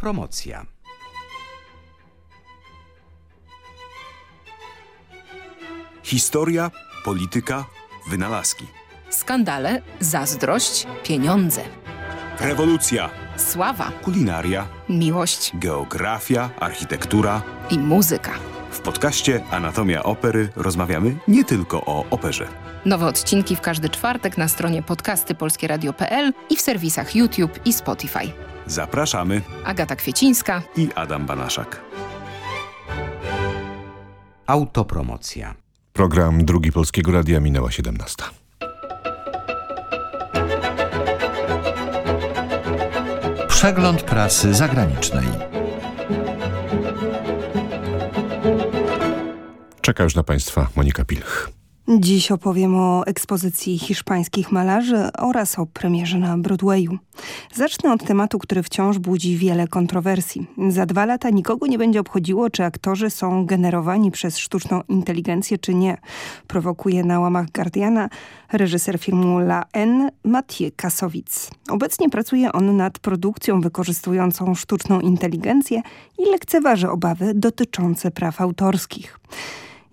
Autopromocja. Historia, polityka, wynalazki. Skandale, zazdrość, pieniądze, Rewolucja, sława, kulinaria, miłość geografia, architektura. i muzyka. W podcaście Anatomia Opery rozmawiamy nie tylko o operze. Nowe odcinki w każdy czwartek na stronie podcasty.polskieradio.pl i w serwisach YouTube i Spotify. Zapraszamy Agata Kwiecińska. i Adam Banaszak. Autopromocja. Program Drugi Polskiego Radia minęła 17. Przegląd prasy zagranicznej. Czeka już na Państwa Monika Pilch. Dziś opowiem o ekspozycji hiszpańskich malarzy oraz o premierze na Broadwayu. Zacznę od tematu, który wciąż budzi wiele kontrowersji. Za dwa lata nikogo nie będzie obchodziło, czy aktorzy są generowani przez sztuczną inteligencję, czy nie. Prowokuje na łamach Guardiana reżyser filmu La N, Mathieu Kasowic. Obecnie pracuje on nad produkcją wykorzystującą sztuczną inteligencję i lekceważy obawy dotyczące praw autorskich.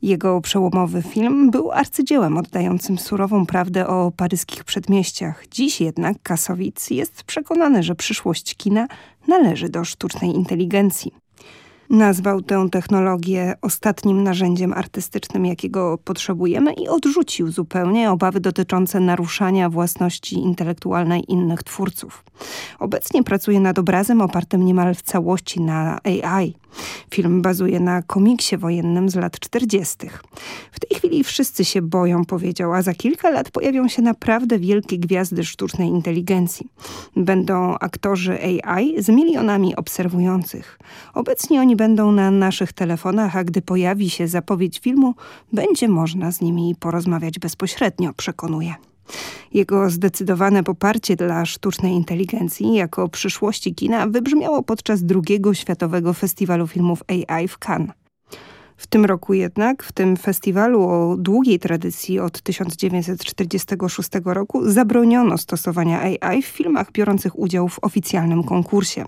Jego przełomowy film był arcydziełem oddającym surową prawdę o paryskich przedmieściach. Dziś jednak Kasowic jest przekonany, że przyszłość kina należy do sztucznej inteligencji. Nazwał tę technologię ostatnim narzędziem artystycznym, jakiego potrzebujemy i odrzucił zupełnie obawy dotyczące naruszania własności intelektualnej innych twórców. Obecnie pracuje nad obrazem opartym niemal w całości na AI. Film bazuje na komiksie wojennym z lat 40. W tej chwili wszyscy się boją, powiedział, a za kilka lat pojawią się naprawdę wielkie gwiazdy sztucznej inteligencji. Będą aktorzy AI z milionami obserwujących. Obecnie oni będą na naszych telefonach, a gdy pojawi się zapowiedź filmu, będzie można z nimi porozmawiać bezpośrednio, przekonuje. Jego zdecydowane poparcie dla sztucznej inteligencji jako przyszłości kina wybrzmiało podczas drugiego Światowego Festiwalu Filmów AI w Cannes. W tym roku jednak, w tym festiwalu o długiej tradycji od 1946 roku, zabroniono stosowania AI w filmach biorących udział w oficjalnym konkursie.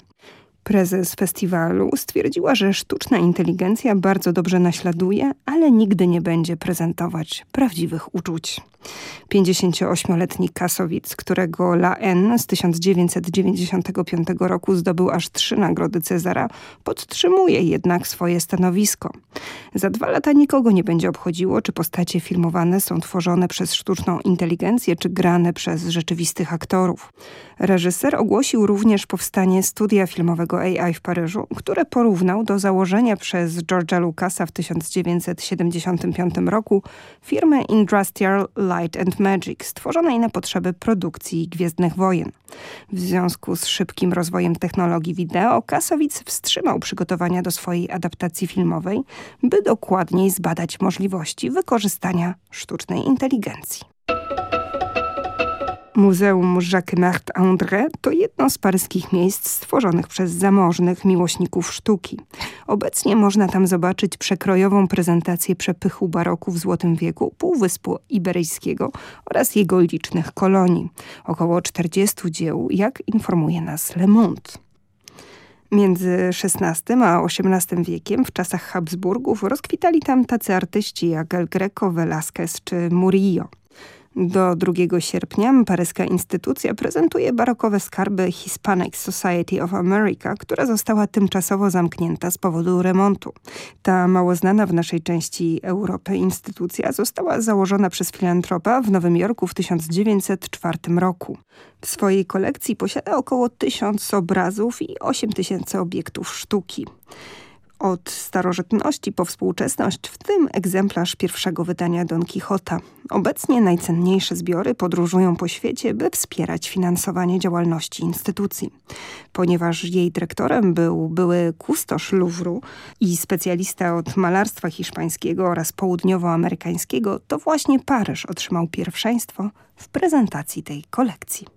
Prezes festiwalu stwierdziła, że sztuczna inteligencja bardzo dobrze naśladuje, ale nigdy nie będzie prezentować prawdziwych uczuć. 58-letni Kasowic, którego La N z 1995 roku zdobył aż trzy nagrody Cezara, podtrzymuje jednak swoje stanowisko. Za dwa lata nikogo nie będzie obchodziło, czy postacie filmowane są tworzone przez sztuczną inteligencję, czy grane przez rzeczywistych aktorów. Reżyser ogłosił również powstanie studia filmowego AI w Paryżu, które porównał do założenia przez George'a Lucasa w 1975 roku firmy Industrial Light and Magic, stworzonej na potrzeby produkcji Gwiezdnych Wojen. W związku z szybkim rozwojem technologii wideo, Kasowic wstrzymał przygotowania do swojej adaptacji filmowej, by dokładniej zbadać możliwości wykorzystania sztucznej inteligencji. Muzeum Jacques Marthe André to jedno z paryskich miejsc stworzonych przez zamożnych miłośników sztuki. Obecnie można tam zobaczyć przekrojową prezentację przepychu baroku w Złotym Wieku, Półwyspu Iberyjskiego oraz jego licznych kolonii. Około 40 dzieł, jak informuje nas Le Monde. Między XVI a XVIII wiekiem, w czasach Habsburgów, rozkwitali tam tacy artyści jak El Greco, Velázquez czy Murillo. Do 2 sierpnia paryska instytucja prezentuje barokowe skarby Hispanic Society of America, która została tymczasowo zamknięta z powodu remontu. Ta mało znana w naszej części Europy instytucja została założona przez filantropa w Nowym Jorku w 1904 roku. W swojej kolekcji posiada około 1000 obrazów i 8000 obiektów sztuki. Od starożytności po współczesność, w tym egzemplarz pierwszego wydania Don Quixota. Obecnie najcenniejsze zbiory podróżują po świecie, by wspierać finansowanie działalności instytucji. Ponieważ jej dyrektorem był były kustosz Louvru i specjalista od malarstwa hiszpańskiego oraz południowoamerykańskiego, to właśnie Paryż otrzymał pierwszeństwo w prezentacji tej kolekcji.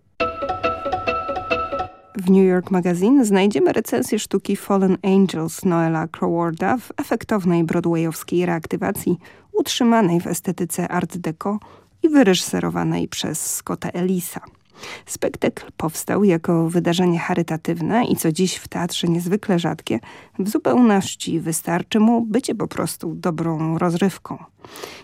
W New York Magazine znajdziemy recenzję sztuki Fallen Angels Noela Crowarda w efektownej broadwayowskiej reaktywacji, utrzymanej w estetyce art deco i wyreżyserowanej przez Scotta Ellisa. Spektakl powstał jako wydarzenie charytatywne i co dziś w teatrze niezwykle rzadkie, w zupełności wystarczy mu bycie po prostu dobrą rozrywką.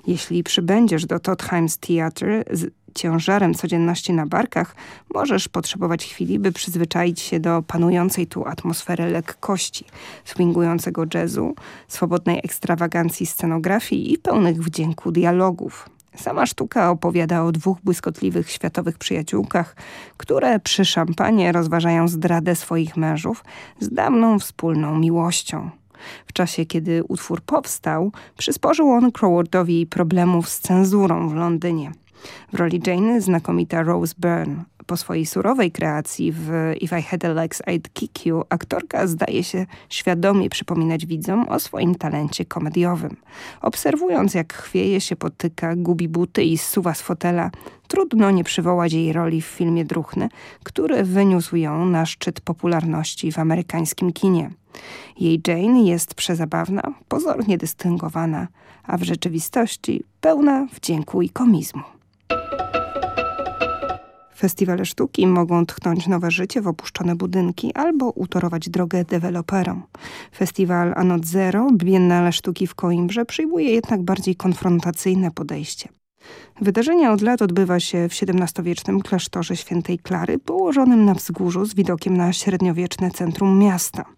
Jeśli przybędziesz do Tottheim's Theatre z ciężarem codzienności na barkach, możesz potrzebować chwili, by przyzwyczaić się do panującej tu atmosfery lekkości, swingującego jazzu, swobodnej ekstrawagancji scenografii i pełnych wdzięku dialogów. Sama sztuka opowiada o dwóch błyskotliwych światowych przyjaciółkach, które przy szampanie rozważają zdradę swoich mężów z dawną wspólną miłością. W czasie, kiedy utwór powstał, przysporzył on Crawfordowi problemów z cenzurą w Londynie. W roli Jane znakomita Rose Byrne. Po swojej surowej kreacji w If I Had a Legs I'd Kick You aktorka zdaje się świadomie przypominać widzom o swoim talencie komediowym. Obserwując jak chwieje się, potyka, gubi buty i zsuwa z fotela, trudno nie przywołać jej roli w filmie Druchny, który wyniósł ją na szczyt popularności w amerykańskim kinie. Jej Jane jest przezabawna, pozornie dystyngowana, a w rzeczywistości pełna wdzięku i komizmu. Festiwale sztuki mogą tchnąć nowe życie w opuszczone budynki albo utorować drogę deweloperom. Festiwal Anot Zero, Biennale Sztuki w Coimbrze przyjmuje jednak bardziej konfrontacyjne podejście. Wydarzenie od lat odbywa się w XVII-wiecznym klasztorze świętej Klary, położonym na wzgórzu z widokiem na średniowieczne centrum miasta –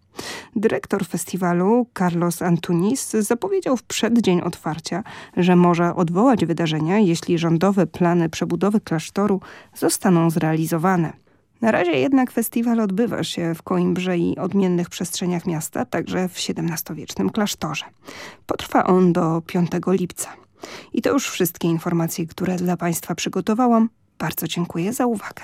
Dyrektor festiwalu Carlos Antunis zapowiedział w przeddzień otwarcia, że może odwołać wydarzenia, jeśli rządowe plany przebudowy klasztoru zostaną zrealizowane. Na razie jednak festiwal odbywa się w Coimbrze i odmiennych przestrzeniach miasta, także w XVII-wiecznym klasztorze. Potrwa on do 5 lipca. I to już wszystkie informacje, które dla Państwa przygotowałam. Bardzo dziękuję za uwagę.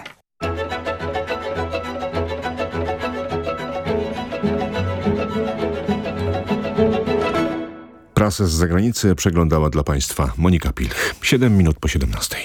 Prasę z zagranicy przeglądała dla Państwa Monika Pilch. 7 minut po 17.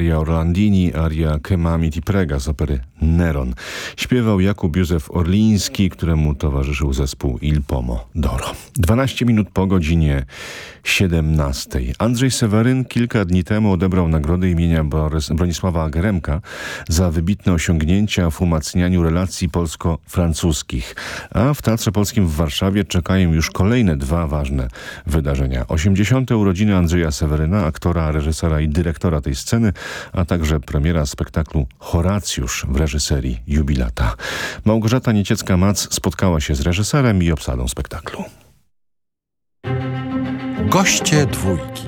Maria Orlandini, aria Che mami ti prega z opery Neron. Śpiewał Jakub Józef Orliński, któremu towarzyszył zespół Il Pomo Doro. 12 minut po godzinie 17. Andrzej Seweryn kilka dni temu odebrał nagrodę imienia Bronisława Geremka za wybitne osiągnięcia w umacnianiu relacji polsko-francuskich. A w Teatrze Polskim w Warszawie czekają już kolejne dwa ważne wydarzenia. 80. urodziny Andrzeja Seweryna, aktora, reżysera i dyrektora tej sceny, a także premiera spektaklu Horacjusz w reżyserii Jubilata. Małgorzata Nieciecka-Mac spotkała się z reżyserem i obsadą spektaklu. Goście dwójki.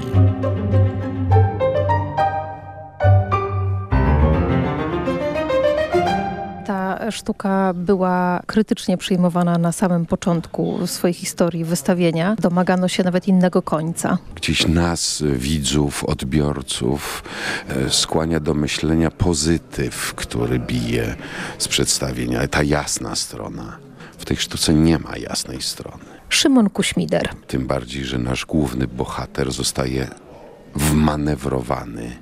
Ta sztuka była krytycznie przyjmowana na samym początku swojej historii wystawienia. Domagano się nawet innego końca. Gdzieś nas, widzów, odbiorców e, skłania do myślenia pozytyw, który bije z przedstawienia, ta jasna strona. W tej sztuce nie ma jasnej strony. Szymon Kuśmider. Tym bardziej, że nasz główny bohater zostaje wmanewrowany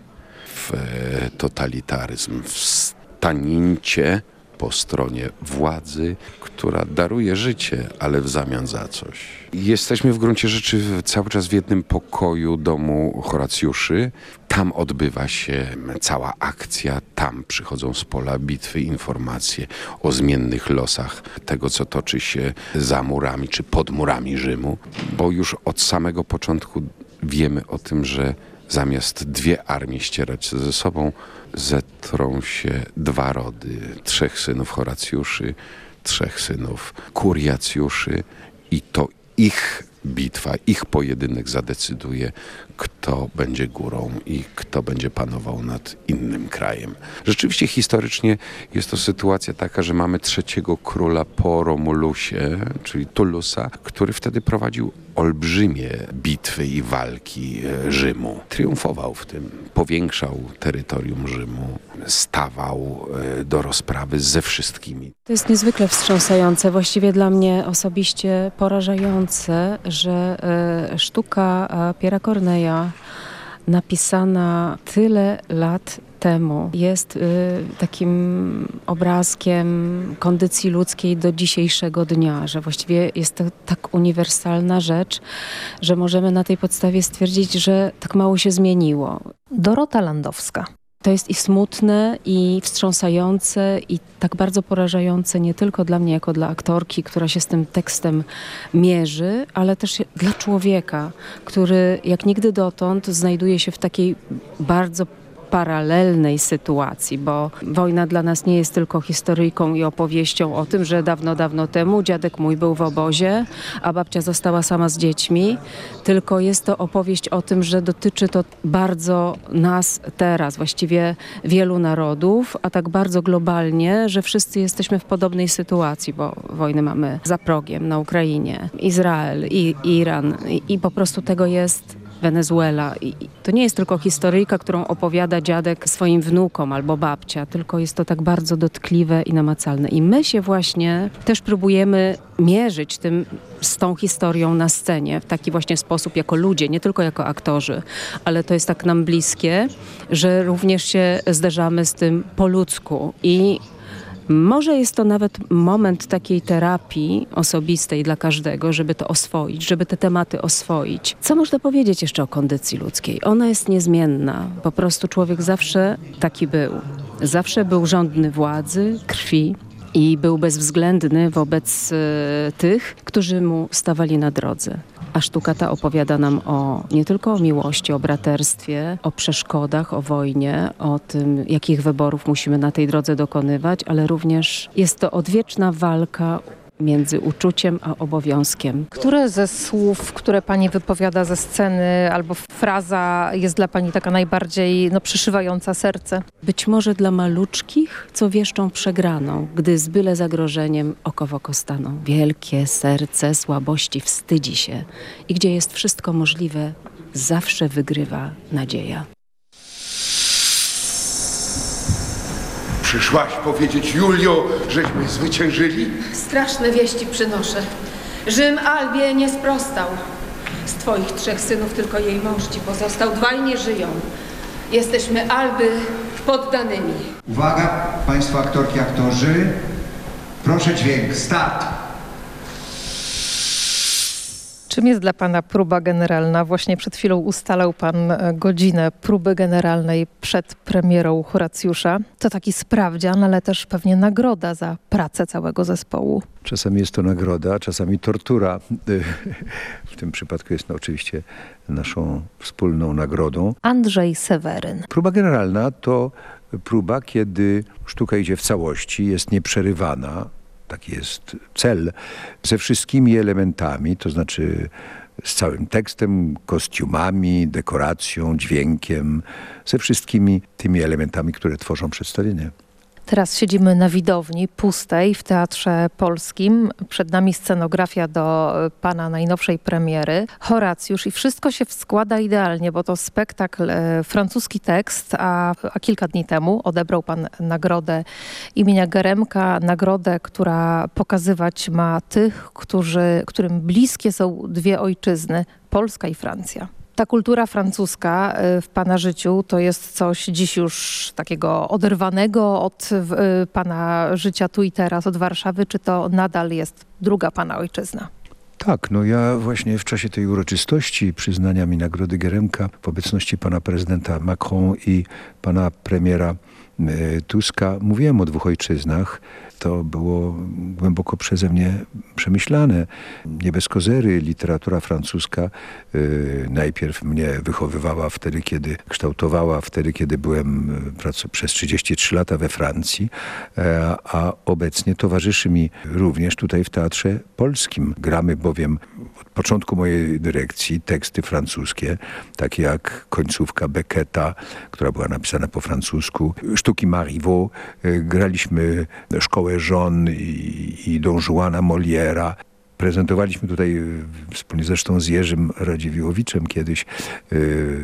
w e, totalitaryzm, w stanięcie po stronie władzy, która daruje życie, ale w zamian za coś. Jesteśmy w gruncie rzeczy cały czas w jednym pokoju domu Horacjuszy. Tam odbywa się cała akcja, tam przychodzą z pola bitwy informacje o zmiennych losach tego, co toczy się za murami czy pod murami Rzymu, bo już od samego początku wiemy o tym, że zamiast dwie armie ścierać ze sobą, zetrą się dwa rody, trzech synów Horacjuszy, trzech synów Kuriacjuszy i to ich bitwa, ich pojedynek zadecyduje, kto będzie górą i kto będzie panował nad innym krajem. Rzeczywiście historycznie jest to sytuacja taka, że mamy trzeciego króla po Romulusie, czyli Tulusa, który wtedy prowadził olbrzymie bitwy i walki e, Rzymu. Triumfował w tym, powiększał terytorium Rzymu, stawał e, do rozprawy ze wszystkimi. To jest niezwykle wstrząsające, właściwie dla mnie osobiście porażające, że e, sztuka Piera Corneja napisana tyle lat temu jest y, takim obrazkiem kondycji ludzkiej do dzisiejszego dnia, że właściwie jest to tak uniwersalna rzecz, że możemy na tej podstawie stwierdzić, że tak mało się zmieniło. Dorota Landowska. To jest i smutne, i wstrząsające, i tak bardzo porażające nie tylko dla mnie, jako dla aktorki, która się z tym tekstem mierzy, ale też dla człowieka, który jak nigdy dotąd znajduje się w takiej bardzo paralelnej sytuacji, bo wojna dla nas nie jest tylko historyjką i opowieścią o tym, że dawno, dawno temu dziadek mój był w obozie, a babcia została sama z dziećmi, tylko jest to opowieść o tym, że dotyczy to bardzo nas teraz, właściwie wielu narodów, a tak bardzo globalnie, że wszyscy jesteśmy w podobnej sytuacji, bo wojny mamy za progiem na Ukrainie, Izrael i Iran i, i po prostu tego jest Wenezuela. I to nie jest tylko historyjka, którą opowiada dziadek swoim wnukom albo babcia, tylko jest to tak bardzo dotkliwe i namacalne. I my się właśnie też próbujemy mierzyć tym, z tą historią na scenie w taki właśnie sposób jako ludzie, nie tylko jako aktorzy, ale to jest tak nam bliskie, że również się zderzamy z tym po ludzku i może jest to nawet moment takiej terapii osobistej dla każdego, żeby to oswoić, żeby te tematy oswoić. Co można powiedzieć jeszcze o kondycji ludzkiej? Ona jest niezmienna. Po prostu człowiek zawsze taki był. Zawsze był rządny władzy, krwi, i był bezwzględny wobec e, tych, którzy mu stawali na drodze. A sztuka ta opowiada nam o nie tylko o miłości, o braterstwie, o przeszkodach, o wojnie, o tym, jakich wyborów musimy na tej drodze dokonywać, ale również jest to odwieczna walka między uczuciem a obowiązkiem. Które ze słów, które pani wypowiada ze sceny albo fraza jest dla pani taka najbardziej no, przyszywająca serce? Być może dla maluczkich, co wieszczą przegraną, gdy z byle zagrożeniem oko w oko staną. Wielkie serce słabości wstydzi się i gdzie jest wszystko możliwe, zawsze wygrywa nadzieja. Przyszłaś powiedzieć Julio, żeśmy zwyciężyli? Straszne wieści przynoszę. Rzym Albie nie sprostał. Z twoich trzech synów tylko jej mąż ci pozostał. Dwaj nie żyją. Jesteśmy Alby poddanymi. Uwaga, Państwo aktorki, aktorzy. Proszę dźwięk, start. Czym jest dla Pana próba generalna? Właśnie przed chwilą ustalał Pan e, godzinę próby generalnej przed premierą Horacjusza. To taki sprawdzian, ale też pewnie nagroda za pracę całego zespołu. Czasami jest to nagroda, czasami tortura. W tym przypadku jest to oczywiście naszą wspólną nagrodą. Andrzej Seweryn. Próba generalna to próba, kiedy sztuka idzie w całości, jest nieprzerywana, taki jest cel, ze wszystkimi elementami, to znaczy z całym tekstem, kostiumami, dekoracją, dźwiękiem, ze wszystkimi tymi elementami, które tworzą przedstawienie. Teraz siedzimy na widowni pustej w Teatrze Polskim. Przed nami scenografia do e, pana najnowszej premiery. Horacjusz i wszystko się składa idealnie, bo to spektakl, e, francuski tekst, a, a kilka dni temu odebrał pan nagrodę imienia Geremka, nagrodę, która pokazywać ma tych, którzy, którym bliskie są dwie ojczyzny, Polska i Francja. Ta kultura francuska y, w Pana życiu to jest coś dziś już takiego oderwanego od y, Pana życia tu i teraz, od Warszawy, czy to nadal jest druga Pana ojczyzna? Tak, no ja właśnie w czasie tej uroczystości przyznania mi Nagrody Geremka w obecności pana prezydenta Macron i pana premiera y, Tuska mówiłem o dwóch ojczyznach to było głęboko przeze mnie przemyślane. Nie bez kozery literatura francuska y, najpierw mnie wychowywała wtedy, kiedy kształtowała, wtedy, kiedy byłem y, przez 33 lata we Francji, e, a obecnie towarzyszy mi również tutaj w Teatrze Polskim. Gramy bowiem od początku mojej dyrekcji teksty francuskie, takie jak końcówka Becketa, która była napisana po francusku, sztuki Marivaux. Y, graliśmy szkołę Całe żon i, i Don Juana Moliera. Prezentowaliśmy tutaj wspólnie zresztą z Jerzym Radziwiłowiczem kiedyś yy,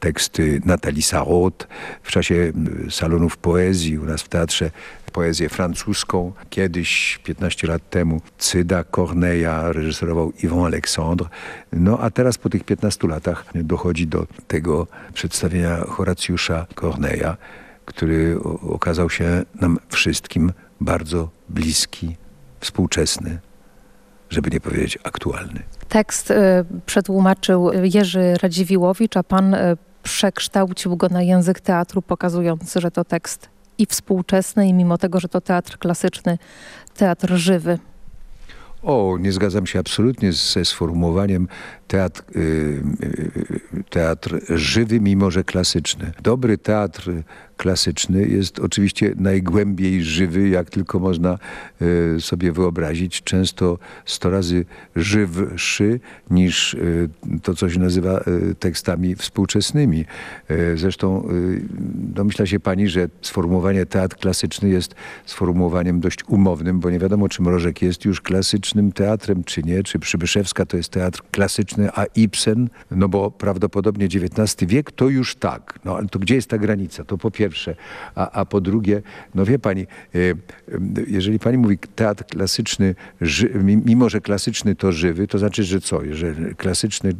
teksty Natalii Sarot w czasie salonów poezji u nas w teatrze poezję francuską. Kiedyś, 15 lat temu, Cyda Corneilla reżyserował Yvon Alexandre. No a teraz po tych 15 latach dochodzi do tego przedstawienia Horacjusza Corneilla który okazał się nam wszystkim bardzo bliski, współczesny, żeby nie powiedzieć aktualny. Tekst y, przetłumaczył Jerzy Radziwiłowicz, a pan y, przekształcił go na język teatru, pokazując, że to tekst i współczesny, i mimo tego, że to teatr klasyczny, teatr żywy. O, nie zgadzam się absolutnie ze sformułowaniem teatr, yy, teatr żywy, mimo że klasyczny. Dobry teatr klasyczny jest oczywiście najgłębiej żywy, jak tylko można y, sobie wyobrazić. Często sto razy żywszy niż y, to, co się nazywa y, tekstami współczesnymi. Zresztą domyśla się pani, że sformułowanie teatr klasyczny jest sformułowaniem dość umownym, bo nie wiadomo, czy Mrożek jest już klasycznym teatrem, czy nie, czy Przybyszewska to jest teatr klasyczny, a Ibsen, no bo prawdopodobnie XIX wiek to już tak. No ale to gdzie jest ta granica? To po pierwsze. A, a po drugie, no wie pani, jeżeli pani mówi teatr klasyczny, mimo że klasyczny to żywy, to znaczy, że co? Jeżeli klasyczny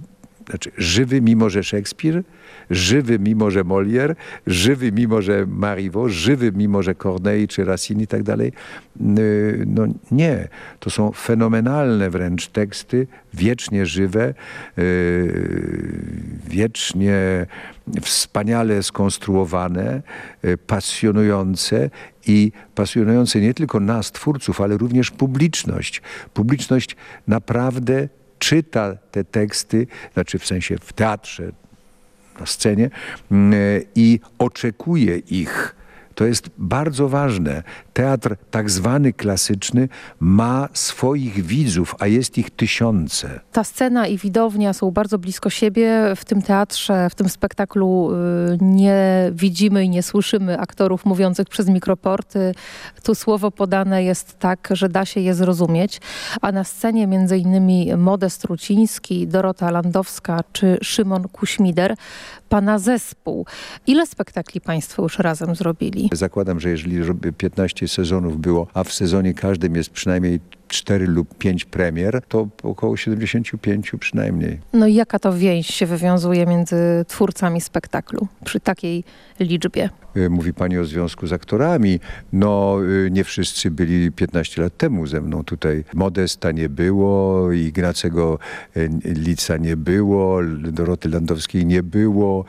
znaczy żywy mimo, że Szekspir, żywy mimo, że Molière, żywy mimo, że Marivaux, żywy mimo, że Corneille czy Racine i tak dalej. No nie, to są fenomenalne wręcz teksty, wiecznie żywe, y, wiecznie wspaniale skonstruowane, y, pasjonujące i pasjonujące nie tylko nas, twórców, ale również publiczność. Publiczność naprawdę czyta te teksty, znaczy w sensie w teatrze, na scenie mm, i oczekuje ich to jest bardzo ważne. Teatr tak zwany klasyczny ma swoich widzów, a jest ich tysiące. Ta scena i widownia są bardzo blisko siebie. W tym teatrze, w tym spektaklu y, nie widzimy i nie słyszymy aktorów mówiących przez mikroporty. Tu słowo podane jest tak, że da się je zrozumieć. A na scenie między innymi Modest Ruciński, Dorota Landowska czy Szymon Kuśmider pana zespół. Ile spektakli państwo już razem zrobili? Zakładam, że jeżeli 15 sezonów było, a w sezonie każdym jest przynajmniej 4 lub 5 premier, to około 75 przynajmniej. No i jaka to więź się wywiązuje między twórcami spektaklu przy takiej liczbie? Y, mówi pani o związku z aktorami. No y, nie wszyscy byli 15 lat temu ze mną tutaj. Modesta nie było, Ignacego y, Lica nie było, Doroty Landowskiej nie było.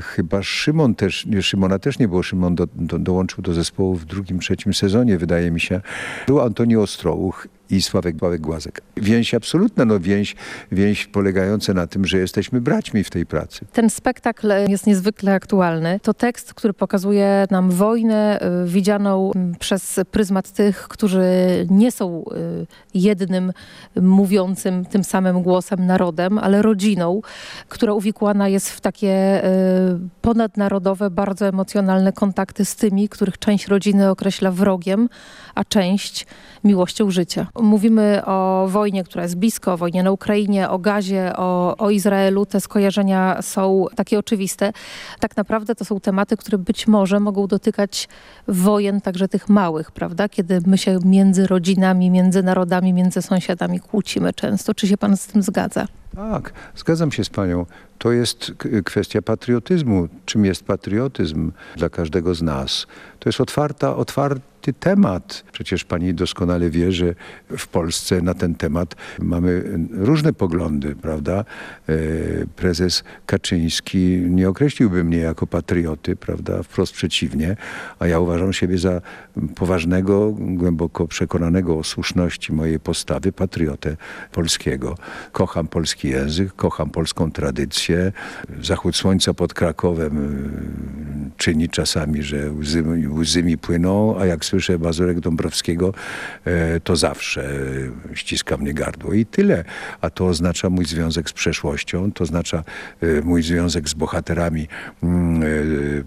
Chyba Szymon też, nie, Szymona też nie było. Szymon do, do, dołączył do zespołu w drugim, trzecim sezonie, wydaje mi się. Był Antoni Ostrołuch i Sławek Bałek Głazek. Więź absolutna, no więź, więź polegająca na tym, że jesteśmy braćmi w tej pracy. Ten spektakl jest niezwykle aktualny. To tekst, który pokazuje nam wojnę y, widzianą przez pryzmat tych, którzy nie są y, jednym mówiącym tym samym głosem narodem, ale rodziną, która uwikłana jest w takie y, ponadnarodowe, bardzo emocjonalne kontakty z tymi, których część rodziny określa wrogiem, a część miłością życia. Mówimy o wojnie, która jest blisko, o wojnie na Ukrainie, o gazie, o, o Izraelu. Te skojarzenia są takie oczywiste. Tak naprawdę to są tematy, które być może mogą dotykać wojen także tych małych, prawda? Kiedy my się między rodzinami, między narodami, między sąsiadami kłócimy często. Czy się pan z tym zgadza? Tak, zgadzam się z panią. To jest kwestia patriotyzmu. Czym jest patriotyzm dla każdego z nas? To jest otwarta, otwarty temat. Przecież pani doskonale wie, że w Polsce na ten temat mamy różne poglądy, prawda? E, prezes Kaczyński nie określiłby mnie jako patrioty, prawda? Wprost przeciwnie, a ja uważam siebie za poważnego, głęboko przekonanego o słuszności mojej postawy patriotę polskiego. Kocham polski język, kocham polską tradycję. Zachód słońca pod Krakowem y, czyni czasami, że łzy, łzy mi płyną, a jak słyszę Mazurek Dąbrowskiego, e, to zawsze ściska mnie gardło i tyle. A to oznacza mój związek z przeszłością, to oznacza e, mój związek z bohaterami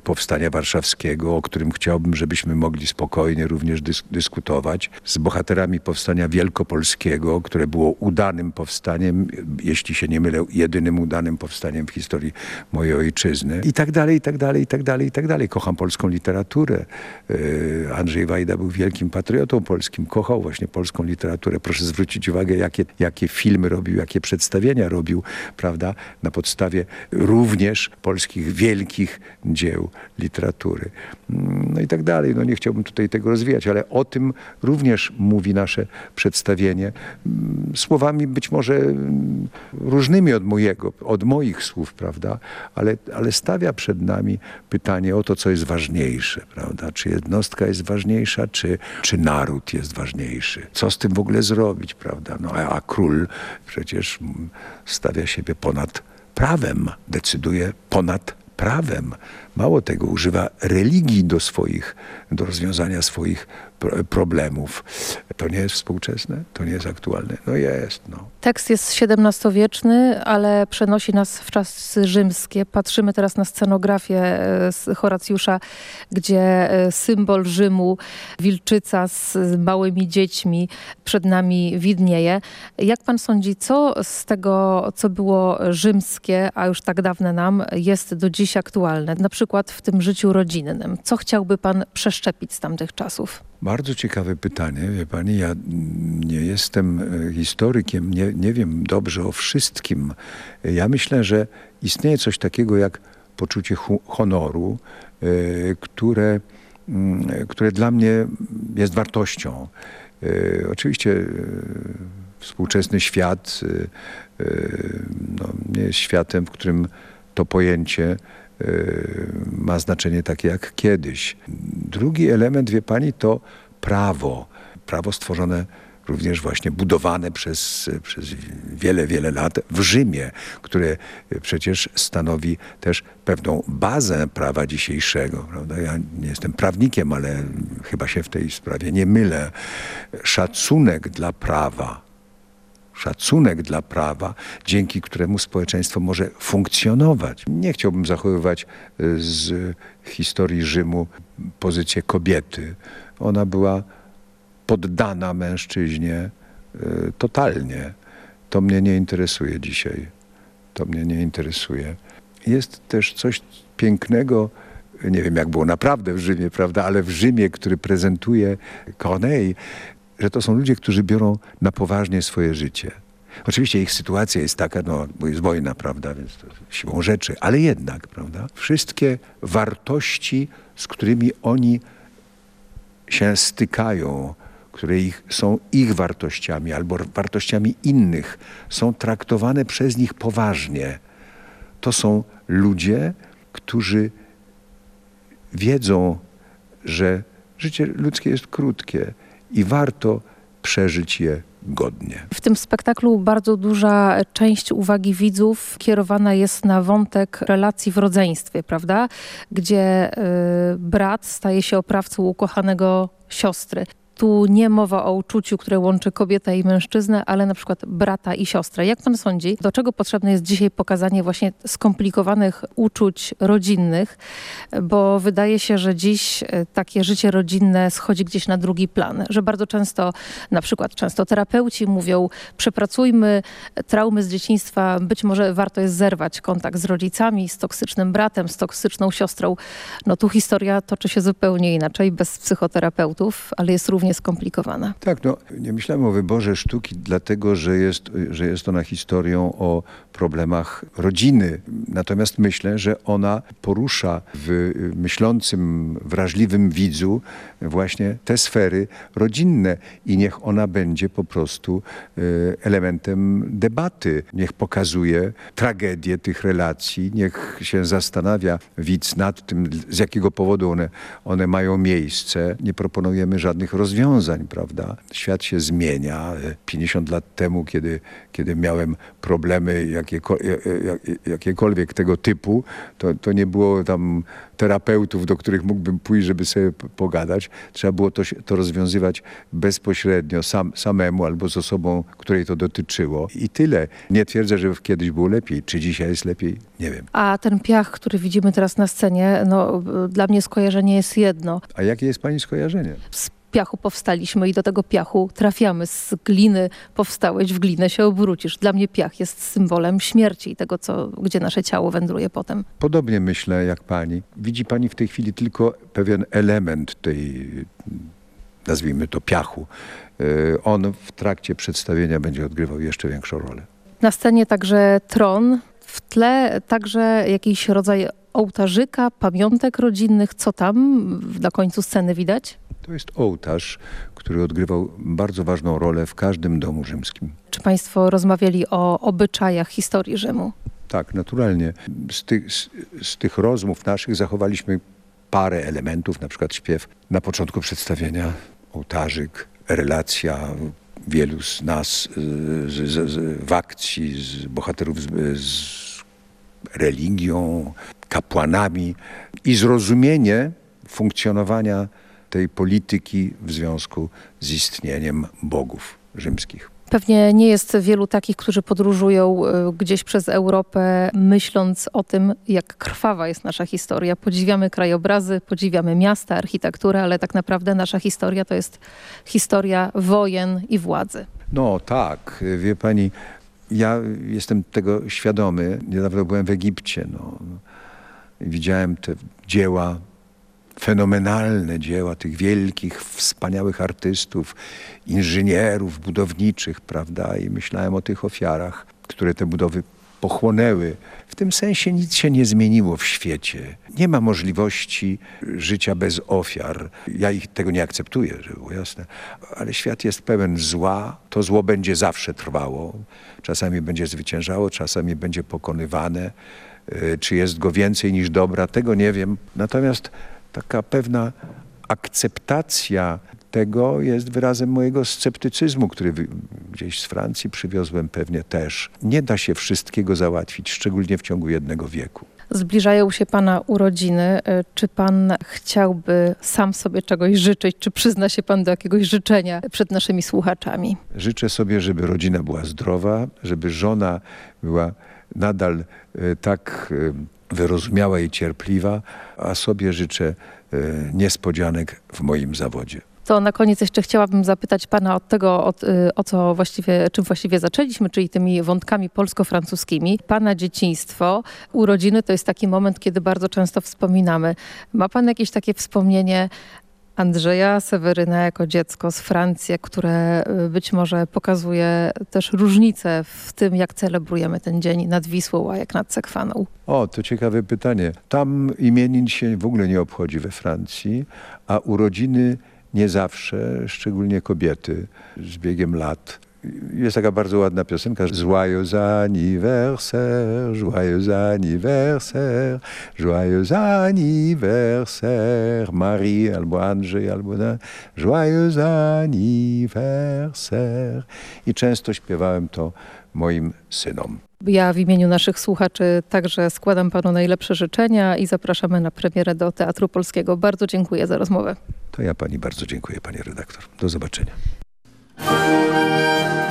Powstania Warszawskiego, o którym chciałbym, żebyśmy mogli spokojnie również dysk dyskutować, z bohaterami Powstania Wielkopolskiego, które było udanym powstaniem, jeśli się nie mylę, jedynym udanym powstaniem w historii mojej ojczyzny. I tak dalej, i tak dalej, i tak dalej, i tak dalej. Kocham polską literaturę. E, Andrzej Wajda był wielkim patriotą polskim, kochał właśnie polską literaturę. Proszę zwrócić uwagę, jakie, jakie filmy robił, jakie przedstawienia robił, prawda, na podstawie również polskich wielkich dzieł literatury. No i tak dalej. No nie chciałbym tutaj tego rozwijać, ale o tym również mówi nasze przedstawienie. Mm, słowami być może mm, różnymi od mojego, od moich słów, prawda, ale, ale stawia przed nami pytanie o to, co jest ważniejsze, prawda? Czy jednostka jest ważniejsza, czy, czy naród jest ważniejszy? Co z tym w ogóle zrobić, prawda? No, a, a król przecież stawia siebie ponad prawem, decyduje ponad prawem. Mało tego, używa religii do swoich, do rozwiązania swoich problemów. To nie jest współczesne? To nie jest aktualne? No jest, no. Tekst jest XVII-wieczny, ale przenosi nas w czasy rzymskie. Patrzymy teraz na scenografię e, Horacjusza, gdzie e, symbol Rzymu, wilczyca z małymi dziećmi przed nami widnieje. Jak pan sądzi, co z tego, co było rzymskie, a już tak dawne nam, jest do dziś aktualne? Na przykład w tym życiu rodzinnym. Co chciałby pan przeszczepić z tamtych czasów? Bardzo ciekawe pytanie, wie pani. Ja nie jestem e, historykiem, nie, nie wiem dobrze o wszystkim. Ja myślę, że istnieje coś takiego jak poczucie honoru, e, które, mm, które dla mnie jest wartością. E, oczywiście współczesny świat no, nie jest światem, w którym to pojęcie ma znaczenie takie jak kiedyś. Drugi element, wie pani, to prawo. Prawo stworzone również właśnie budowane przez, przez wiele, wiele lat w Rzymie, które przecież stanowi też pewną bazę prawa dzisiejszego. Prawda? Ja nie jestem prawnikiem, ale chyba się w tej sprawie nie mylę. Szacunek dla prawa, szacunek dla prawa, dzięki któremu społeczeństwo może funkcjonować. Nie chciałbym zachowywać y, z historii Rzymu pozycję kobiety. Ona była poddana mężczyźnie y, totalnie. To mnie nie interesuje dzisiaj. To mnie nie interesuje. Jest też coś pięknego, nie wiem jak było naprawdę w Rzymie, prawda, ale w Rzymie, który prezentuje Corneille, że to są ludzie, którzy biorą na poważnie swoje życie. Oczywiście ich sytuacja jest taka, no, bo jest wojna, prawda, więc to siłą rzeczy, ale jednak, prawda, wszystkie wartości, z którymi oni się stykają, które ich, są ich wartościami albo wartościami innych, są traktowane przez nich poważnie. To są ludzie, którzy wiedzą, że życie ludzkie jest krótkie i warto przeżyć je godnie. W tym spektaklu bardzo duża część uwagi widzów kierowana jest na wątek relacji w rodzeństwie, prawda? Gdzie y, brat staje się oprawcą ukochanego siostry tu nie mowa o uczuciu, które łączy kobietę i mężczyznę, ale na przykład brata i siostrę. Jak pan sądzi, do czego potrzebne jest dzisiaj pokazanie właśnie skomplikowanych uczuć rodzinnych? Bo wydaje się, że dziś e, takie życie rodzinne schodzi gdzieś na drugi plan, że bardzo często, na przykład często terapeuci mówią, przepracujmy traumy z dzieciństwa, być może warto jest zerwać kontakt z rodzicami, z toksycznym bratem, z toksyczną siostrą. No tu historia toczy się zupełnie inaczej, bez psychoterapeutów, ale jest również skomplikowana. Tak, no nie myślałem o wyborze sztuki, dlatego że jest, że jest ona historią o problemach rodziny. Natomiast myślę, że ona porusza w myślącym, wrażliwym widzu właśnie te sfery rodzinne i niech ona będzie po prostu e, elementem debaty. Niech pokazuje tragedię tych relacji, niech się zastanawia widz nad tym, z jakiego powodu one, one mają miejsce. Nie proponujemy żadnych rozwiązań, prawda? Świat się zmienia. 50 lat temu, kiedy, kiedy miałem problemy jakiekolwiek tego typu, to, to nie było tam terapeutów, do których mógłbym pójść, żeby sobie pogadać. Trzeba było to, to rozwiązywać bezpośrednio sam, samemu albo z osobą, której to dotyczyło. I tyle. Nie twierdzę, że kiedyś było lepiej. Czy dzisiaj jest lepiej? Nie wiem. A ten piach, który widzimy teraz na scenie, no, dla mnie skojarzenie jest jedno. A jakie jest pani skojarzenie? Piachu powstaliśmy i do tego piachu trafiamy. Z gliny powstałeś, w glinę się obrócisz. Dla mnie piach jest symbolem śmierci i tego, co, gdzie nasze ciało wędruje potem. Podobnie myślę jak pani. Widzi pani w tej chwili tylko pewien element tej, nazwijmy to piachu. E, on w trakcie przedstawienia będzie odgrywał jeszcze większą rolę. Na scenie także tron, w tle także jakiś rodzaj ołtarzyka, pamiątek rodzinnych. Co tam na końcu sceny widać? To jest ołtarz, który odgrywał bardzo ważną rolę w każdym domu rzymskim. Czy państwo rozmawiali o obyczajach historii Rzymu? Tak, naturalnie. Z tych, z, z tych rozmów naszych zachowaliśmy parę elementów, na przykład śpiew na początku przedstawienia, ołtarzyk, relacja wielu z nas z, z, z, w akcji, z bohaterów z, z religią, kapłanami i zrozumienie funkcjonowania tej polityki w związku z istnieniem bogów rzymskich. Pewnie nie jest wielu takich, którzy podróżują y, gdzieś przez Europę, myśląc o tym, jak krwawa jest nasza historia. Podziwiamy krajobrazy, podziwiamy miasta, architekturę, ale tak naprawdę nasza historia to jest historia wojen i władzy. No tak, wie pani, ja jestem tego świadomy. Niedawno byłem w Egipcie. No. Widziałem te dzieła fenomenalne dzieła tych wielkich, wspaniałych artystów, inżynierów budowniczych, prawda? I myślałem o tych ofiarach, które te budowy pochłonęły. W tym sensie nic się nie zmieniło w świecie. Nie ma możliwości życia bez ofiar. Ja ich tego nie akceptuję, żeby było jasne. Ale świat jest pełen zła. To zło będzie zawsze trwało. Czasami będzie zwyciężało, czasami będzie pokonywane. Y, czy jest go więcej niż dobra, tego nie wiem. Natomiast taka pewna akceptacja tego jest wyrazem mojego sceptycyzmu, który gdzieś z Francji przywiozłem pewnie też. Nie da się wszystkiego załatwić, szczególnie w ciągu jednego wieku. Zbliżają się Pana urodziny. E, czy Pan chciałby sam sobie czegoś życzyć? Czy przyzna się Pan do jakiegoś życzenia przed naszymi słuchaczami? Życzę sobie, żeby rodzina była zdrowa, żeby żona była nadal e, tak e, wyrozumiała i cierpliwa, a sobie życzę niespodzianek w moim zawodzie. To na koniec jeszcze chciałabym zapytać pana od tego, od, y, o co właściwie, czym właściwie zaczęliśmy, czyli tymi wątkami polsko-francuskimi. Pana dzieciństwo, urodziny to jest taki moment, kiedy bardzo często wspominamy. Ma pan jakieś takie wspomnienie Andrzeja Seweryna jako dziecko z Francji, które y, być może pokazuje też różnicę w tym, jak celebrujemy ten dzień nad Wisłą, a jak nad Sekwaną. O, to ciekawe pytanie. Tam imienin się w ogóle nie obchodzi we Francji, a urodziny nie zawsze, szczególnie kobiety z biegiem lat. Jest taka bardzo ładna piosenka Joyeux anniversaire, joyeux anniversaire, joyeux anniversaire, Marie albo Andrzej, albo na joyeux anniversaire. I często śpiewałem to moim synom. Ja w imieniu naszych słuchaczy także składam panu najlepsze życzenia i zapraszamy na premierę do Teatru Polskiego. Bardzo dziękuję za rozmowę. To ja pani bardzo dziękuję, pani redaktor. Do zobaczenia. Música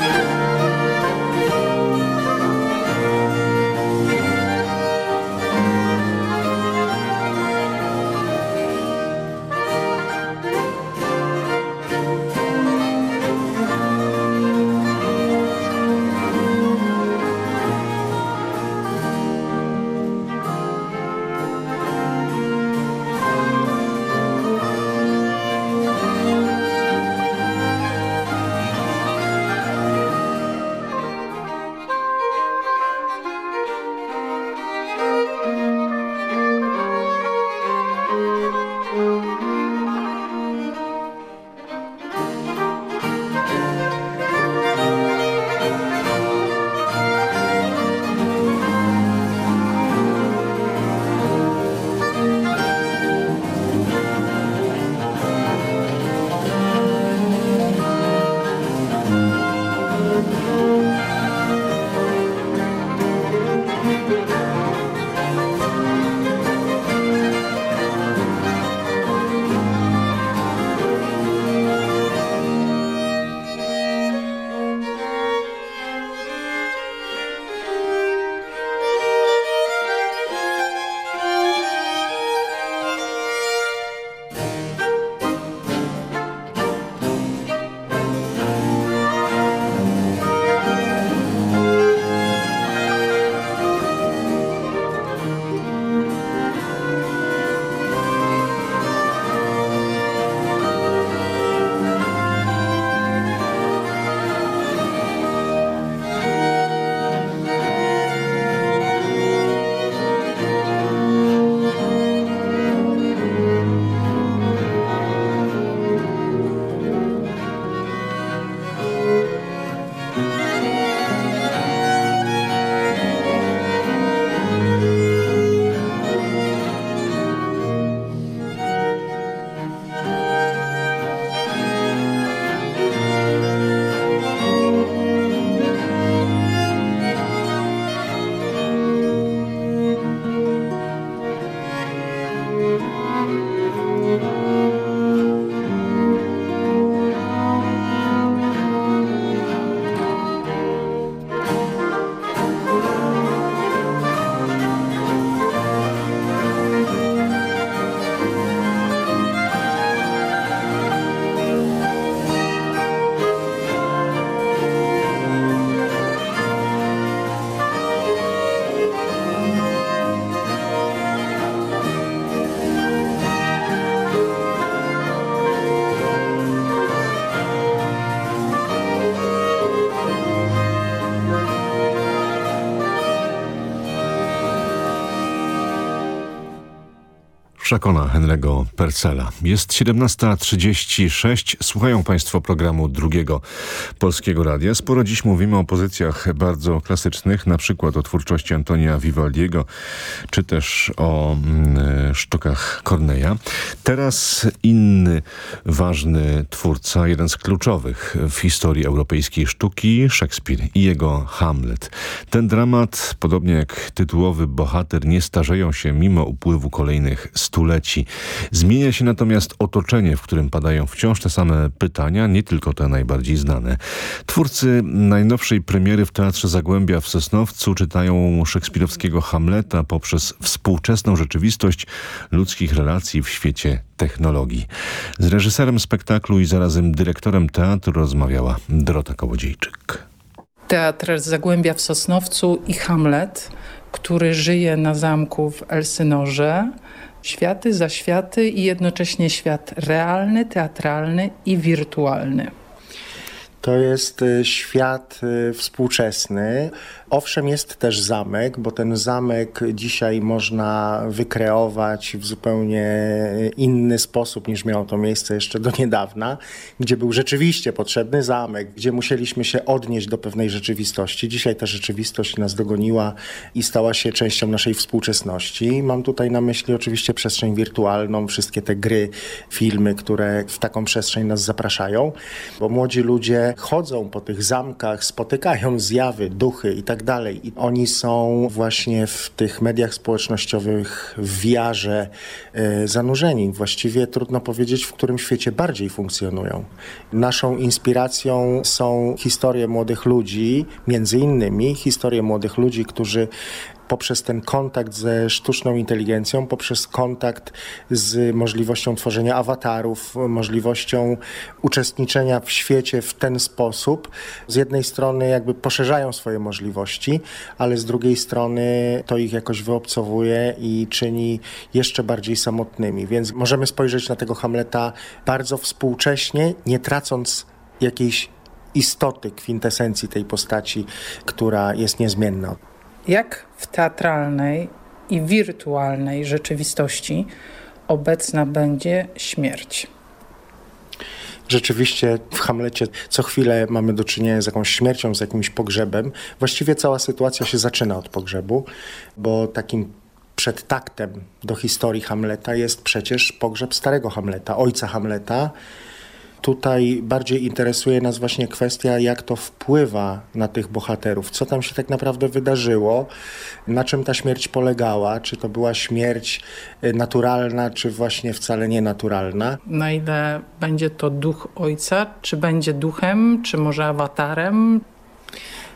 Szakona Henry'ego Percela. Jest 17.36. Słuchają Państwo programu drugiego Polskiego Radia. Sporo dziś mówimy o pozycjach bardzo klasycznych, na przykład o twórczości Antonia Vivaldiego, czy też o mm, sztukach Corneja. Teraz inny ważny twórca, jeden z kluczowych w historii europejskiej sztuki, Szekspir i jego Hamlet. Ten dramat, podobnie jak tytułowy bohater, nie starzeją się mimo upływu kolejnych stuleci. Zmienia się natomiast otoczenie, w którym padają wciąż te same pytania, nie tylko te najbardziej znane. Twórcy najnowszej premiery w Teatrze Zagłębia w Sosnowcu czytają szekspirowskiego Hamleta poprzez współczesną rzeczywistość ludzkich relacji w świecie technologii. Z reżyserem spektaklu i zarazem dyrektorem teatru rozmawiała Dorota Kołodziejczyk. Teatr Zagłębia w Sosnowcu i Hamlet, który żyje na zamku w Elsynorze. Światy za światy i jednocześnie świat realny, teatralny i wirtualny. To jest y, świat y, współczesny. Owszem, jest też zamek, bo ten zamek dzisiaj można wykreować w zupełnie inny sposób niż miało to miejsce jeszcze do niedawna, gdzie był rzeczywiście potrzebny zamek, gdzie musieliśmy się odnieść do pewnej rzeczywistości. Dzisiaj ta rzeczywistość nas dogoniła i stała się częścią naszej współczesności. Mam tutaj na myśli oczywiście przestrzeń wirtualną, wszystkie te gry, filmy, które w taką przestrzeń nas zapraszają, bo młodzi ludzie chodzą po tych zamkach, spotykają zjawy, duchy i tak dalej. I oni są właśnie w tych mediach społecznościowych w wiarze e, zanurzeni. Właściwie trudno powiedzieć, w którym świecie bardziej funkcjonują. Naszą inspiracją są historie młodych ludzi, między innymi historie młodych ludzi, którzy poprzez ten kontakt ze sztuczną inteligencją, poprzez kontakt z możliwością tworzenia awatarów, możliwością uczestniczenia w świecie w ten sposób, z jednej strony jakby poszerzają swoje możliwości, ale z drugiej strony to ich jakoś wyobcowuje i czyni jeszcze bardziej samotnymi. Więc możemy spojrzeć na tego Hamleta bardzo współcześnie, nie tracąc jakiejś istoty, kwintesencji tej postaci, która jest niezmienna jak w teatralnej i wirtualnej rzeczywistości obecna będzie śmierć. Rzeczywiście w Hamlecie co chwilę mamy do czynienia z jakąś śmiercią, z jakimś pogrzebem. Właściwie cała sytuacja się zaczyna od pogrzebu, bo takim przedtaktem do historii Hamleta jest przecież pogrzeb starego Hamleta, ojca Hamleta, Tutaj bardziej interesuje nas właśnie kwestia, jak to wpływa na tych bohaterów, co tam się tak naprawdę wydarzyło, na czym ta śmierć polegała, czy to była śmierć y, naturalna, czy właśnie wcale nienaturalna. Na ile będzie to duch ojca, czy będzie duchem, czy może awatarem?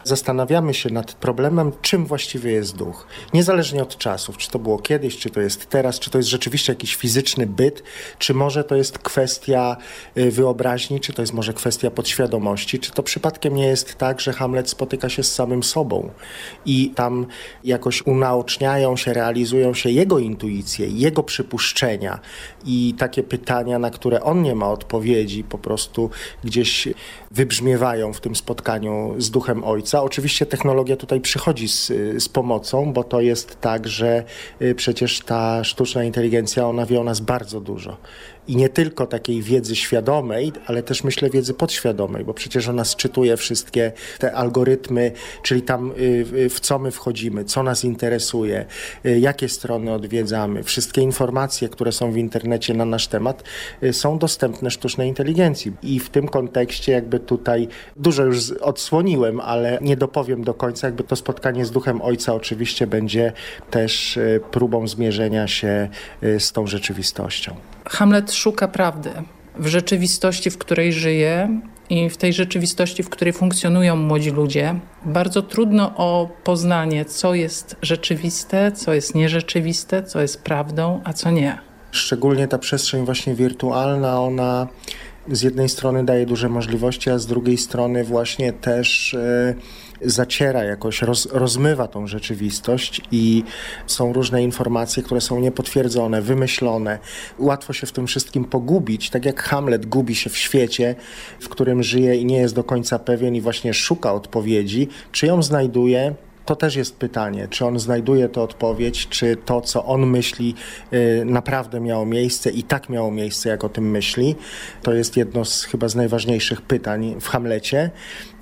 Zastanawiamy się nad problemem, czym właściwie jest duch. Niezależnie od czasów, czy to było kiedyś, czy to jest teraz, czy to jest rzeczywiście jakiś fizyczny byt, czy może to jest kwestia y, wyobraźni, czy to jest może kwestia podświadomości, czy to przypadkiem nie jest tak, że Hamlet spotyka się z samym sobą i tam jakoś unaoczniają się, realizują się jego intuicje, jego przypuszczenia i takie pytania, na które on nie ma odpowiedzi, po prostu gdzieś wybrzmiewają w tym spotkaniu z duchem ojca. Oczywiście technologia tutaj przychodzi z, z pomocą, bo to jest tak, że y, przecież ta sztuczna inteligencja, ona wie o nas bardzo dużo i nie tylko takiej wiedzy świadomej, ale też myślę wiedzy podświadomej, bo przecież ona sczytuje wszystkie te algorytmy, czyli tam y, w co my wchodzimy, co nas interesuje, y, jakie strony odwiedzamy. Wszystkie informacje, które są w internecie na nasz temat y, są dostępne sztucznej inteligencji i w tym kontekście jakby tutaj dużo już odsłoniłem, ale nie dopowiem do końca, jakby to spotkanie z duchem ojca oczywiście będzie też próbą zmierzenia się z tą rzeczywistością. Hamlet szuka prawdy w rzeczywistości, w której żyje i w tej rzeczywistości, w której funkcjonują młodzi ludzie. Bardzo trudno o poznanie, co jest rzeczywiste, co jest nierzeczywiste, co jest prawdą, a co nie. Szczególnie ta przestrzeń właśnie wirtualna, ona z jednej strony daje duże możliwości, a z drugiej strony właśnie też e, zaciera jakoś, roz, rozmywa tą rzeczywistość i są różne informacje, które są niepotwierdzone, wymyślone. Łatwo się w tym wszystkim pogubić, tak jak Hamlet gubi się w świecie, w którym żyje i nie jest do końca pewien i właśnie szuka odpowiedzi, czy ją znajduje, To też jest pytanie, czy on znajduje tę odpowiedź, czy to, co on myśli, y, naprawdę miało miejsce i tak miało miejsce, jak o tym myśli. To jest jedno z chyba z najważniejszych pytań w Hamlecie.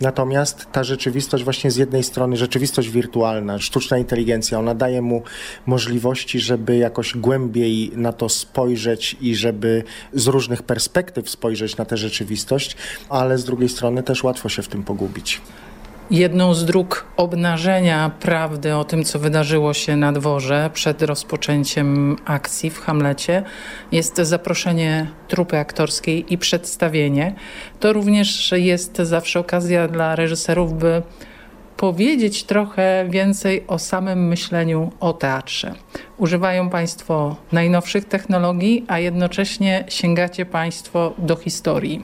Natomiast ta rzeczywistość właśnie z jednej strony, rzeczywistość wirtualna, sztuczna inteligencja, ona daje mu możliwości, żeby jakoś głębiej na to spojrzeć i żeby z różnych perspektyw spojrzeć na tę rzeczywistość, ale z drugiej strony też łatwo się w tym pogubić. Jedną z dróg obnażenia prawdy o tym, co wydarzyło się na dworze przed rozpoczęciem akcji w Hamlecie jest zaproszenie trupy aktorskiej i przedstawienie. To również jest zawsze okazja dla reżyserów, by powiedzieć trochę więcej o samym myśleniu o teatrze. Używają Państwo najnowszych technologii, a jednocześnie sięgacie Państwo do historii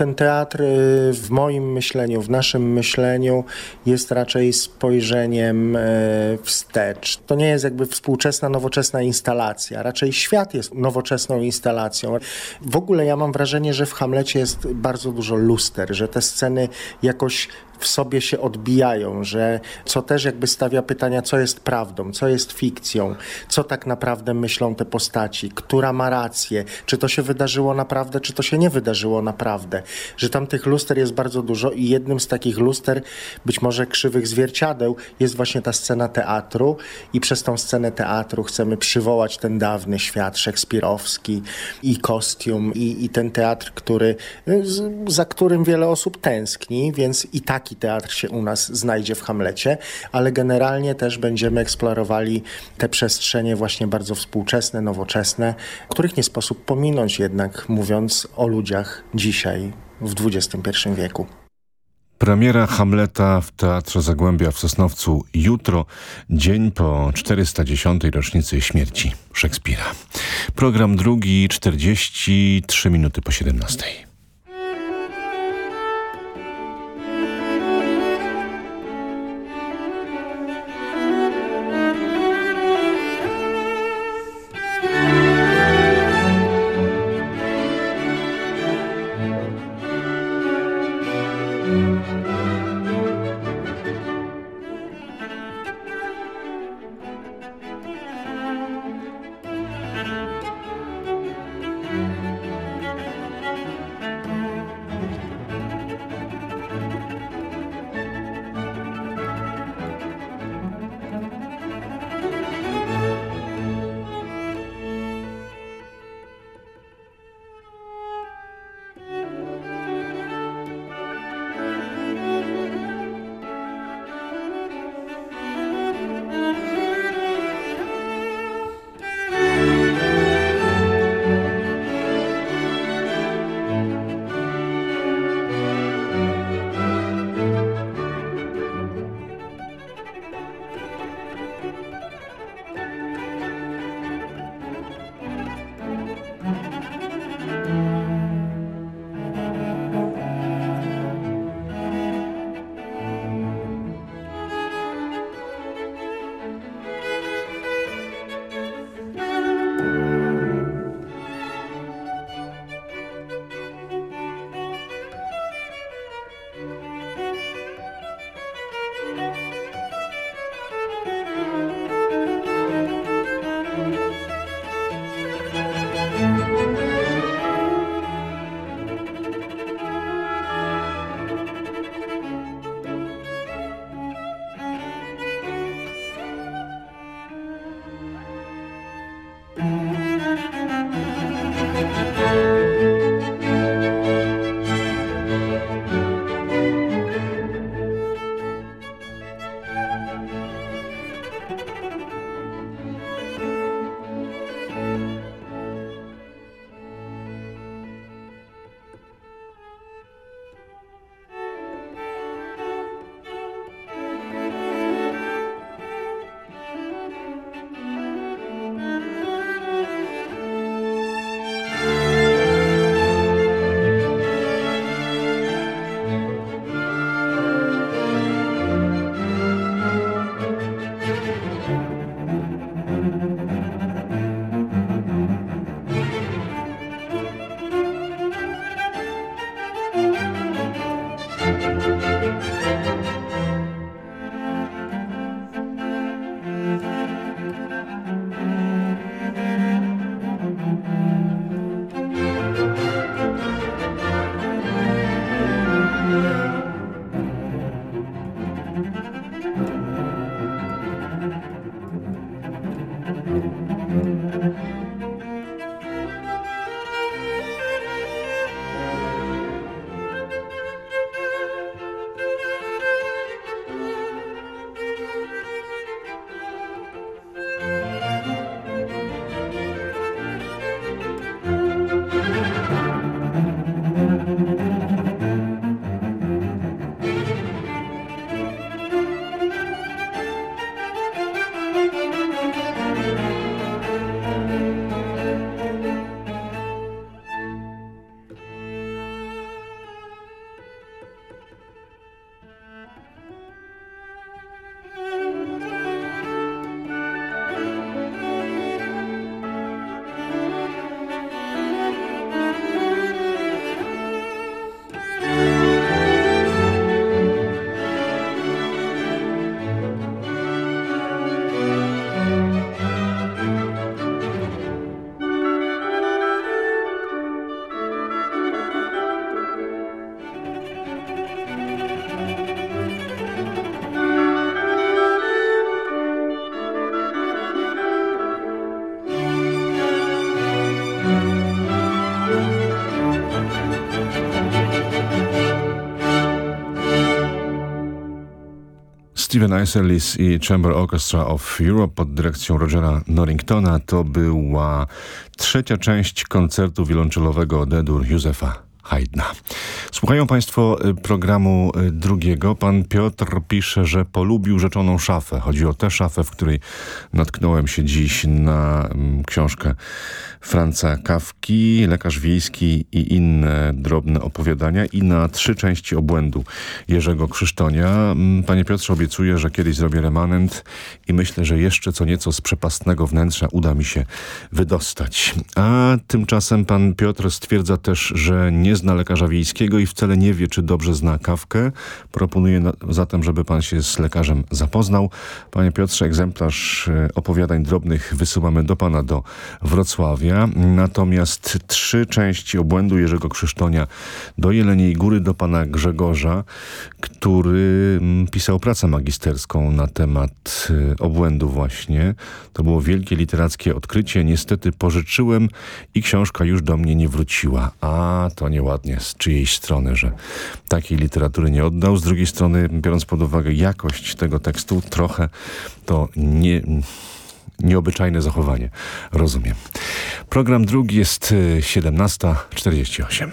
ten teatr y, w moim myśleniu, w naszym myśleniu jest raczej spojrzeniem y, wstecz. To nie jest jakby współczesna, nowoczesna instalacja. Raczej świat jest nowoczesną instalacją. W ogóle ja mam wrażenie, że w Hamlecie jest bardzo dużo luster, że te sceny jakoś w sobie się odbijają, że co też jakby stawia pytania, co jest prawdą, co jest fikcją, co tak naprawdę myślą te postaci, która ma rację, czy to się wydarzyło naprawdę, czy to się nie wydarzyło naprawdę. Że tam tych luster jest bardzo dużo i jednym z takich luster, być może krzywych zwierciadeł, jest właśnie ta scena teatru i przez tą scenę teatru chcemy przywołać ten dawny świat szekspirowski i kostium i, i ten teatr, który, za którym wiele osób tęskni, więc i taki teatr się u nas znajdzie w Hamlecie, ale generalnie też będziemy eksplorowali te przestrzenie właśnie bardzo współczesne, nowoczesne, których nie sposób pominąć jednak mówiąc o ludziach dzisiaj w XXI wieku. Premiera Hamleta w Teatrze Zagłębia w Sosnowcu jutro, dzień po 410. rocznicy śmierci Szekspira. Program drugi, 43 minuty po 17. Steven Iselis i Chamber Orchestra of Europe pod dyrekcją Rogera Norringtona. To była trzecia część koncertu wiolonczelowego Dedur Józefa Haydna. Słuchają Państwo y, programu y, drugiego. Pan Piotr pisze, że polubił rzeczoną szafę. Chodzi o tę szafę, w której natknąłem się dziś na mm, książkę Franca Kawki, Lekarz Wiejski i inne drobne opowiadania i na trzy części obłędu Jerzego Krzysztonia. Mm, panie Piotrze, obiecuję, że kiedyś zrobię remanent i myślę, że jeszcze co nieco z przepastnego wnętrza uda mi się wydostać. A tymczasem pan Piotr stwierdza też, że nie zna lekarza wiejskiego i wcale nie wie, czy dobrze zna kawkę. Proponuję zatem, żeby pan się z lekarzem zapoznał. Panie Piotrze, egzemplarz e, opowiadań drobnych wysyłamy do pana do Wrocławia. Natomiast trzy części obłędu Jerzego Krzysztonia do Jeleniej Góry do pana Grzegorza, który mm, pisał pracę magisterską na temat e, obłędu właśnie. To było wielkie literackie odkrycie. Niestety pożyczyłem i książka już do mnie nie wróciła. A, to nie nieładnie z czyjejś strony, że takiej literatury nie oddał. Z drugiej strony, biorąc pod uwagę jakość tego tekstu, trochę to nie nieobyczajne zachowanie. Rozumiem. Program drugi jest 17.48.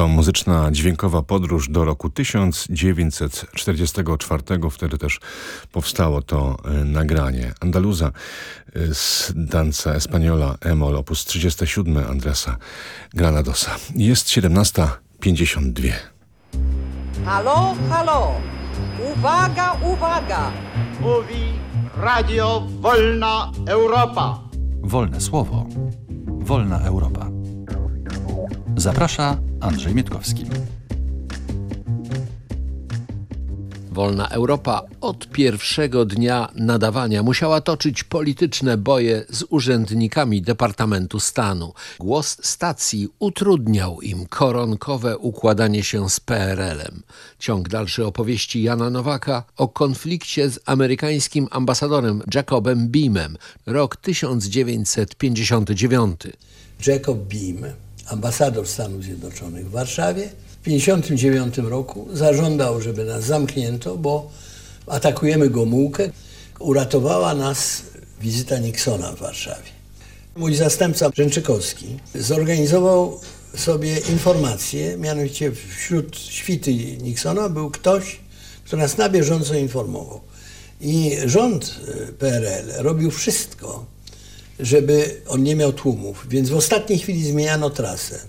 To muzyczna dźwiękowa podróż do roku 1944. Wtedy też powstało to e, nagranie. Andaluza e, z danza Espaniola Emol op. 37 Andresa Granadosa. Jest 17.52. Halo, halo! Uwaga, uwaga! Mówi Radio Wolna Europa. Wolne słowo. Wolna Europa. Zaprasza Andrzej Mietkowski. Wolna Europa od pierwszego dnia nadawania musiała toczyć polityczne boje z urzędnikami Departamentu Stanu. Głos stacji utrudniał im koronkowe układanie się z PRL-em. Ciąg dalszy opowieści Jana Nowaka o konflikcie z amerykańskim ambasadorem Jacobem Beamem, rok 1959. Jacob Beam, ambasador Stanów Zjednoczonych w Warszawie, w 1959 roku zażądał, żeby nas zamknięto, bo atakujemy Gomułkę. Uratowała nas wizyta Nixona w Warszawie. Mój zastępca Brzęczykowski zorganizował sobie informacje, mianowicie wśród świty Nixona był ktoś, kto nas na bieżąco informował. I rząd PRL robił wszystko, żeby on nie miał tłumów, więc w ostatniej chwili zmieniano trasę.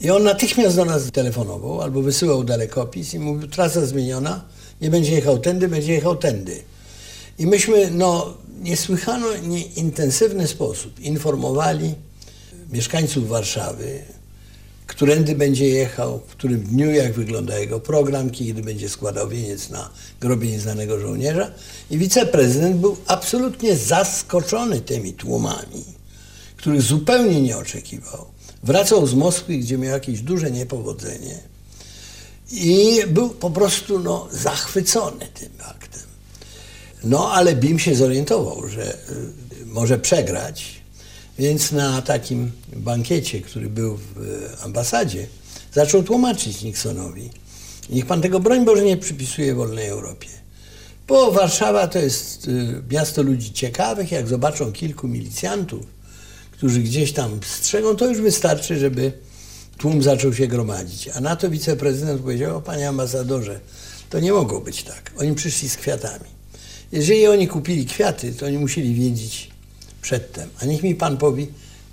I on natychmiast do nas telefonował albo wysyłał dalekopis i mówił, trasa zmieniona, nie będzie jechał tędy, będzie jechał tędy. I myśmy no, niesłychano nie, intensywny sposób informowali mieszkańców Warszawy, którędy będzie jechał, w którym dniu, jak wygląda jego program, kiedy będzie składał wieniec na grobie nieznanego żołnierza. I wiceprezydent był absolutnie zaskoczony tymi tłumami, których zupełnie nie oczekiwał. Wracał z Moskwy, gdzie miał jakieś duże niepowodzenie i był po prostu no, zachwycony tym aktem. No ale Bim się zorientował, że y, może przegrać, więc na takim bankiecie, który był w y, ambasadzie, zaczął tłumaczyć Nixonowi. Niech pan tego broń Boże nie przypisuje wolnej Europie. Bo Warszawa to jest y, miasto ludzi ciekawych, jak zobaczą kilku milicjantów, którzy gdzieś tam strzegą, to już wystarczy, żeby tłum zaczął się gromadzić. A na to wiceprezydent powiedział, o panie ambasadorze, to nie mogło być tak. Oni przyszli z kwiatami. Jeżeli oni kupili kwiaty, to oni musieli wiedzieć przedtem. A niech mi pan powie,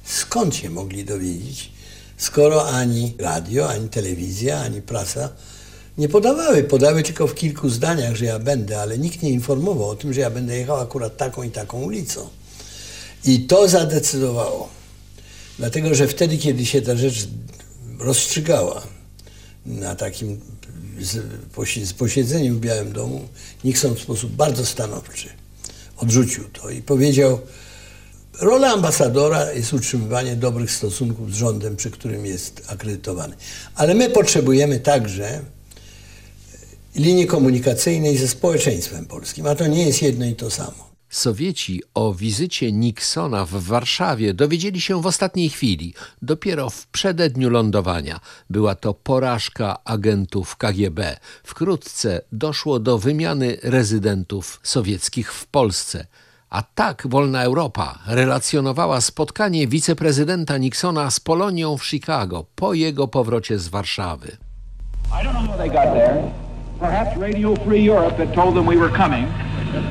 skąd się mogli dowiedzieć, skoro ani radio, ani telewizja, ani prasa nie podawały. Podały tylko w kilku zdaniach, że ja będę, ale nikt nie informował o tym, że ja będę jechał akurat taką i taką ulicą. I to zadecydowało. Dlatego, że wtedy, kiedy się ta rzecz rozstrzygała na takim posiedzeniu w Białym Domu, Nixon w sposób bardzo stanowczy odrzucił to i powiedział, rola ambasadora jest utrzymywanie dobrych stosunków z rządem, przy którym jest akredytowany. Ale my potrzebujemy także linii komunikacyjnej ze społeczeństwem polskim, a to nie jest jedno i to samo. Sowieci o wizycie Nixona w Warszawie dowiedzieli się w ostatniej chwili, dopiero w przededniu lądowania. Była to porażka agentów KGB. Wkrótce doszło do wymiany rezydentów sowieckich w Polsce. A tak Wolna Europa relacjonowała spotkanie wiceprezydenta Nixona z Polonią w Chicago po jego powrocie z Warszawy. I don't know how they got there. Perhaps Radio Free Europe had told them we were coming.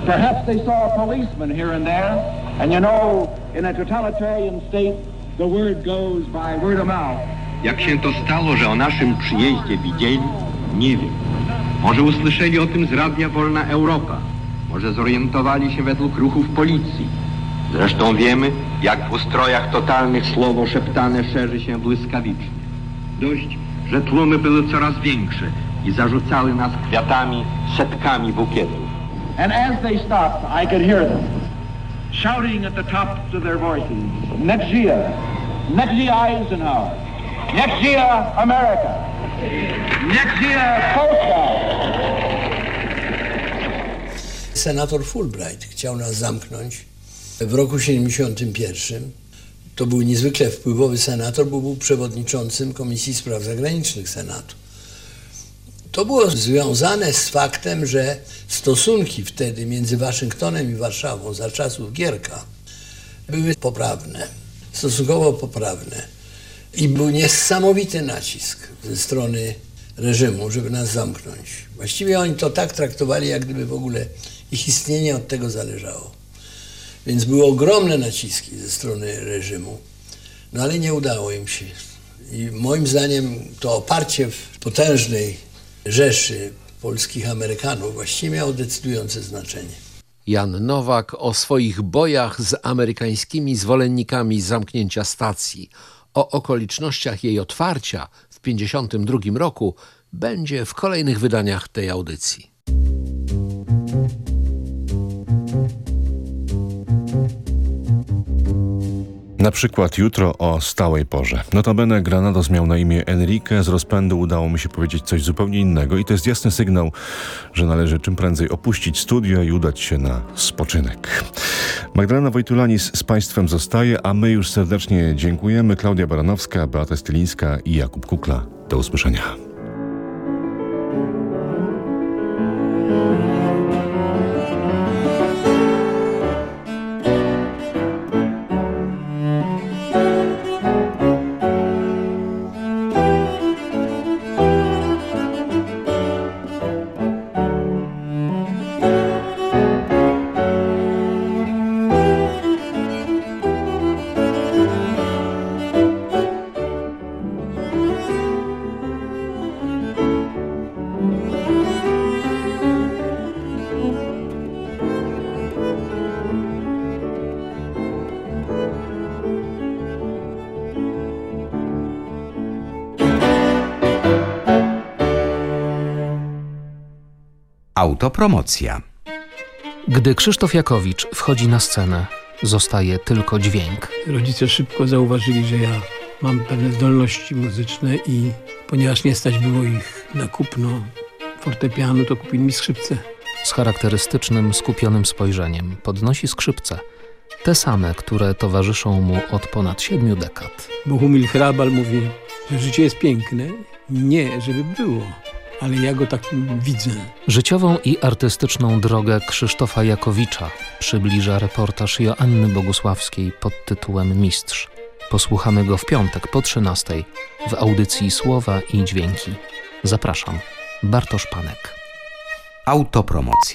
Perhaps they saw a policeman here and there. And you know, in a totalitarian state, the word goes by word of mouth. Jak się to stało, że o naszym przyjeździe widzieli? Nie wiem. Może usłyszeli o tym z Radia Wolna Europa. Może zorientowali się według ruchów policji. Zresztą wiemy, jak w ustrojach totalnych słowo szeptane szerzy się błyskawicznie. Dość, że tłumy były coraz większe i zarzucały nas kwiatami, setkami bukietów. And as they stopped, I could hear them shouting at the tops of their voices, Nexia, Nexia Eisenhower, Nexia America, Nexia Polska. Senator Fulbright chciał nas zamknąć w roku 71. To był niezwykle wpływowy senator, bo był przewodniczącym Komisji Spraw Zagranicznych Senatu. To było związane z faktem, że stosunki wtedy między Waszyngtonem i Warszawą za czasów Gierka były poprawne, stosunkowo poprawne. I był niesamowity nacisk ze strony reżimu, żeby nas zamknąć. Właściwie oni to tak traktowali, jak gdyby w ogóle ich istnienie od tego zależało. Więc były ogromne naciski ze strony reżimu, no ale nie udało im się. I moim zdaniem to oparcie w potężnej rzeszy polskich Amerykanów właściwie miało decydujące znaczenie. Jan Nowak o swoich bojach z amerykańskimi zwolennikami zamknięcia stacji, o okolicznościach jej otwarcia w 1952 roku będzie w kolejnych wydaniach tej audycji. Na przykład jutro o stałej porze. Notabene Granados miał na imię Enrique, z rozpędu udało mi się powiedzieć coś zupełnie innego i to jest jasny sygnał, że należy czym prędzej opuścić studio i udać się na spoczynek. Magdalena Wojtulanis z Państwem zostaje, a my już serdecznie dziękujemy. Klaudia Baranowska, Beata Stylińska i Jakub Kukla. Do usłyszenia. Autopromocja. Gdy Krzysztof Jakowicz wchodzi na scenę, zostaje tylko dźwięk. Rodzice szybko zauważyli, że ja mam pewne zdolności muzyczne i ponieważ nie stać było ich na kupno fortepianu, to kupili mi skrzypce. Z charakterystycznym, skupionym spojrzeniem podnosi skrzypce, te same, które towarzyszą mu od ponad siedmiu dekad. Bohumil Hrabal mówi, że życie jest piękne. Nie, żeby było, ale ja go tak widzę. Życiową i artystyczną drogę Krzysztofa Jakowicza przybliża reportaż Joanny Bogusławskiej pod tytułem Mistrz. Posłuchamy go w piątek po 13 w audycji Słowa i Dźwięki. Zapraszam. Bartosz Panek. Autopromocja.